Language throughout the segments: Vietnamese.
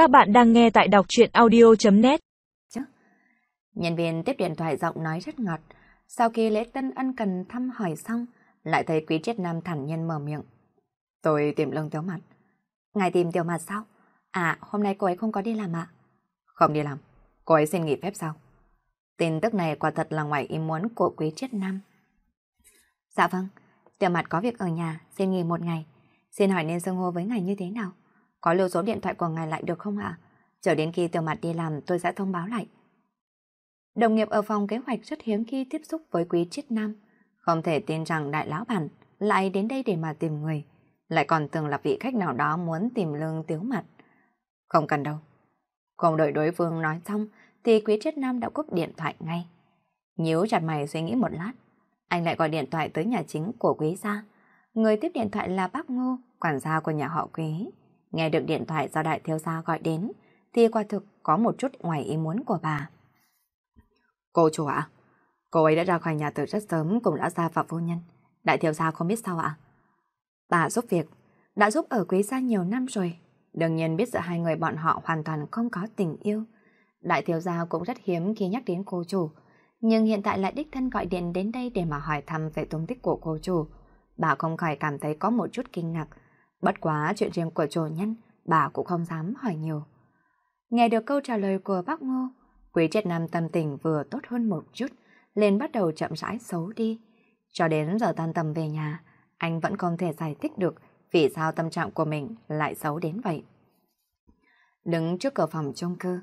Các bạn đang nghe tại đọc chuyện audio.net Nhân viên tiếp điện thoại giọng nói rất ngọt. Sau khi lễ tân ân cần thăm hỏi xong, lại thấy quý triết nam thản nhiên mở miệng. Tôi tìm lương tiểu mặt. Ngài tìm tiểu mặt sao? À, hôm nay cô ấy không có đi làm ạ. Không đi làm. Cô ấy xin nghỉ phép sao? Tin tức này quả thật là ngoài ý muốn của quý triết nam. Dạ vâng, tiểu mặt có việc ở nhà, xin nghỉ một ngày. Xin hỏi nên xưng hô với ngài như thế nào? Có lưu số điện thoại của ngài lại được không ạ? Chờ đến khi tiểu mặt đi làm tôi sẽ thông báo lại. Đồng nghiệp ở phòng kế hoạch rất hiếm khi tiếp xúc với quý triết nam. Không thể tin rằng đại lão bản lại đến đây để mà tìm người. Lại còn từng là vị khách nào đó muốn tìm lương tiếu mặt. Không cần đâu. Không đợi đối phương nói xong thì quý triết nam đã cúp điện thoại ngay. Nhíu chặt mày suy nghĩ một lát. Anh lại gọi điện thoại tới nhà chính của quý gia. Người tiếp điện thoại là bác Ngô, quản gia của nhà họ quý. Nghe được điện thoại do đại thiếu gia gọi đến, thì quả thực có một chút ngoài ý muốn của bà. Cô chủ ạ, cô ấy đã ra khỏi nhà từ rất sớm cùng đã ra và vô nhân. Đại thiếu gia không biết sao ạ? Bà giúp việc, đã giúp ở quý gia nhiều năm rồi. Đương nhiên biết giữa hai người bọn họ hoàn toàn không có tình yêu. Đại thiếu gia cũng rất hiếm khi nhắc đến cô chủ, nhưng hiện tại lại đích thân gọi điện đến đây để mà hỏi thăm về tung tích của cô chủ. Bà không khỏi cảm thấy có một chút kinh ngạc. Bất quá chuyện riêng của chủ nhân, bà cũng không dám hỏi nhiều. Nghe được câu trả lời của bác Ngô, Quý triết nam tâm tình vừa tốt hơn một chút, lên bắt đầu chậm rãi xấu đi. Cho đến giờ tan tầm về nhà, anh vẫn không thể giải thích được vì sao tâm trạng của mình lại xấu đến vậy. Đứng trước cửa phòng chung cư,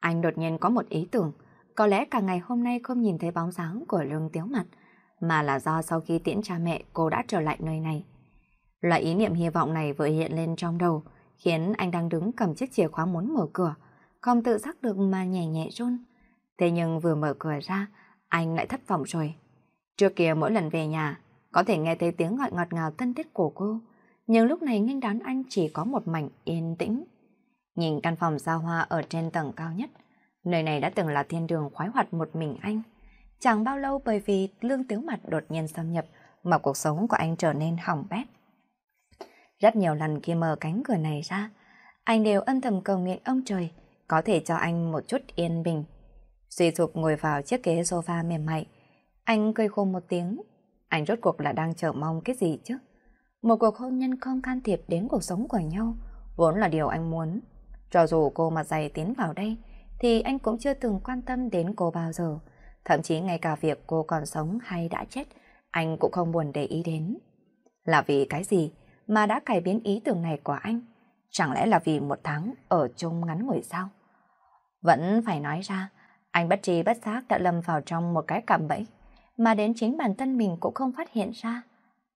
anh đột nhiên có một ý tưởng, có lẽ cả ngày hôm nay không nhìn thấy bóng dáng của lương tiếu mặt, mà là do sau khi tiễn cha mẹ cô đã trở lại nơi này. Loại ý niệm hy vọng này vừa hiện lên trong đầu, khiến anh đang đứng cầm chiếc chìa khóa muốn mở cửa, không tự giác được mà nhẹ nhẹ run. Thế nhưng vừa mở cửa ra, anh lại thất vọng rồi. Trước kia mỗi lần về nhà, có thể nghe thấy tiếng gọi ngọt ngào thân thiết của cô, nhưng lúc này nghênh đón anh chỉ có một mảnh yên tĩnh. Nhìn căn phòng xa hoa ở trên tầng cao nhất, nơi này đã từng là thiên đường khoái hoạt một mình anh. Chẳng bao lâu bởi vì lương tiếu mặt đột nhiên xâm nhập mà cuộc sống của anh trở nên hỏng bét. Rất nhiều lần khi mở cánh cửa này ra, anh đều âm thầm cầu nguyện ông trời có thể cho anh một chút yên bình. Suy sụp ngồi vào chiếc ghế sofa mềm mại, anh cười khô một tiếng. Anh rốt cuộc là đang chờ mong cái gì chứ? Một cuộc hôn nhân không can thiệp đến cuộc sống của nhau, vốn là điều anh muốn. Cho dù cô mặt dày tiến vào đây, thì anh cũng chưa từng quan tâm đến cô bao giờ. Thậm chí ngay cả việc cô còn sống hay đã chết, anh cũng không buồn để ý đến. Là vì cái gì mà đã cải biến ý tưởng này của anh? Chẳng lẽ là vì một tháng ở chung ngắn ngủi sao? Vẫn phải nói ra, anh bất trí bất giác đã lâm vào trong một cái cạm bẫy, mà đến chính bản thân mình cũng không phát hiện ra.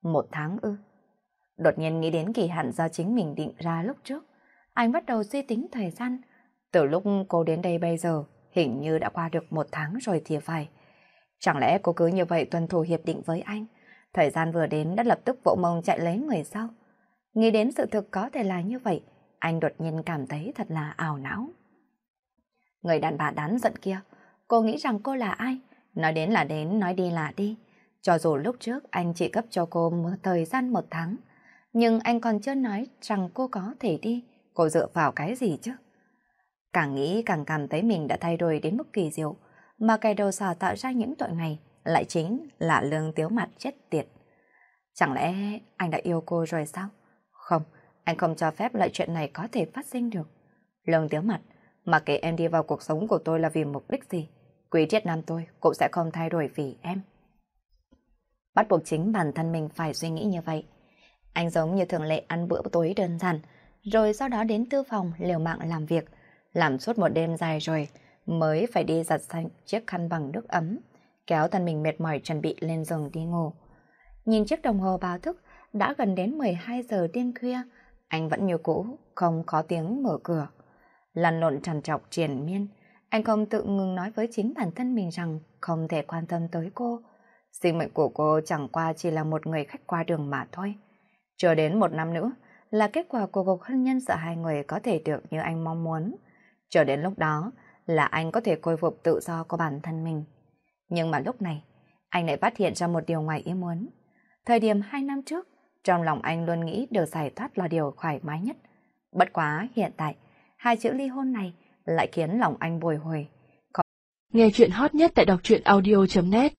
Một tháng ư. Đột nhiên nghĩ đến kỳ hạn do chính mình định ra lúc trước, anh bắt đầu suy tính thời gian. Từ lúc cô đến đây bây giờ, hình như đã qua được một tháng rồi thì phải. Chẳng lẽ cô cứ như vậy tuân thủ hiệp định với anh? Thời gian vừa đến đã lập tức vỗ mông chạy lấy người sau. Nghĩ đến sự thực có thể là như vậy, anh đột nhiên cảm thấy thật là ảo não. Người đàn bà đáng giận kia, cô nghĩ rằng cô là ai? Nói đến là đến, nói đi là đi. Cho dù lúc trước anh chỉ cấp cho cô một thời gian một tháng, nhưng anh còn chưa nói rằng cô có thể đi, cô dựa vào cái gì chứ? Càng nghĩ càng cảm thấy mình đã thay đổi đến mức kỳ diệu, mà cái đầu sò tạo ra những tội này lại chính là lương tiếu mặt chết tiệt. Chẳng lẽ anh đã yêu cô rồi sao? Không, anh không cho phép loại chuyện này có thể phát sinh được. Lương tiếu mặt, mà kể em đi vào cuộc sống của tôi là vì mục đích gì, quý triết nam tôi cũng sẽ không thay đổi vì em. Bắt buộc chính bản thân mình phải suy nghĩ như vậy. Anh giống như thường lệ ăn bữa tối đơn giản, rồi sau đó đến tư phòng liều mạng làm việc, làm suốt một đêm dài rồi, mới phải đi giặt sạch chiếc khăn bằng nước ấm, kéo thân mình mệt mỏi chuẩn bị lên giường đi ngủ. Nhìn chiếc đồng hồ báo thức, đã gần đến 12 giờ đêm khuya, anh vẫn như cũ, không có tiếng mở cửa. Lăn lộn trằn trọc triển miên, anh không tự ngừng nói với chính bản thân mình rằng không thể quan tâm tới cô. Sinh mệnh của cô chẳng qua chỉ là một người khách qua đường mà thôi. Chờ đến một năm nữa là kết quả của cuộc hôn nhân giữa hai người có thể được như anh mong muốn. Chờ đến lúc đó là anh có thể khôi phục tự do của bản thân mình. Nhưng mà lúc này, anh lại phát hiện ra một điều ngoài ý muốn. Thời điểm hai năm trước, trong lòng anh luôn nghĩ được giải thoát là điều thoải mái nhất. Bất quá hiện tại, hai chữ ly hôn này lại khiến lòng anh bồi hồi. Nghe chuyện hot nhất tại đọc truyện audio.net